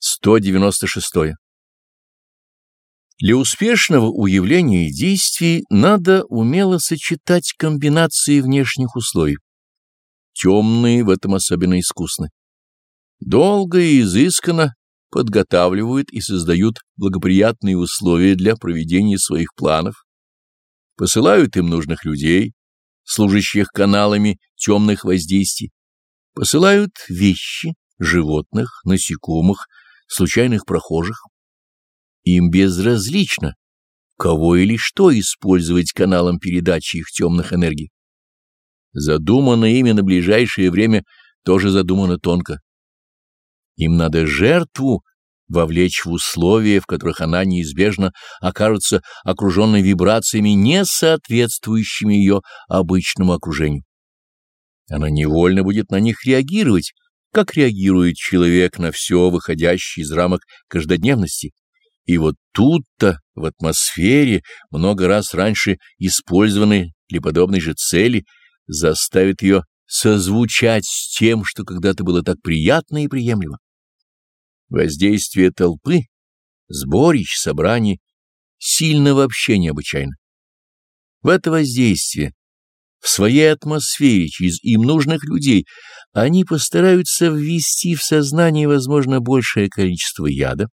196. Для успешного уявления действий надо умело сочетать комбинации внешних условий. Темные в этом особенно искусны. Долго и изысканно подготавливают и создают благоприятные условия для проведения своих планов, посылают им нужных людей, служащих каналами темных воздействий, посылают вещи, животных, насекомых, случайных прохожих. Им безразлично, кого или что использовать каналом передачи их темных энергий. Задумано ими на ближайшее время тоже задумано тонко. Им надо жертву вовлечь в условия, в которых она неизбежно окажется окруженной вибрациями, не соответствующими ее обычному окружению. Она невольно будет на них реагировать, как реагирует человек на все, выходящее из рамок каждодневности. И вот тут-то, в атмосфере, много раз раньше использованной для подобной же цели, заставит ее созвучать с тем, что когда-то было так приятно и приемлемо. Воздействие толпы, сборищ, собраний сильно вообще необычайно. В это воздействие в своей атмосфере, через им нужных людей, они постараются ввести в сознание, возможно, большее количество яда,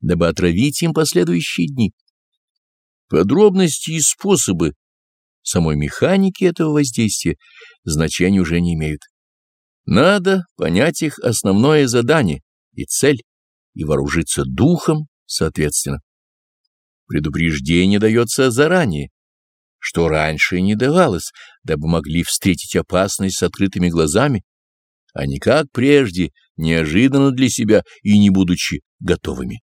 дабы отравить им последующие дни. Подробности и способы самой механики этого воздействия значения уже не имеют. Надо понять их основное задание и цель, и вооружиться духом соответственно. Предупреждение дается заранее, что раньше не давалось, дабы могли встретить опасность с открытыми глазами, а не как прежде, неожиданно для себя и не будучи готовыми.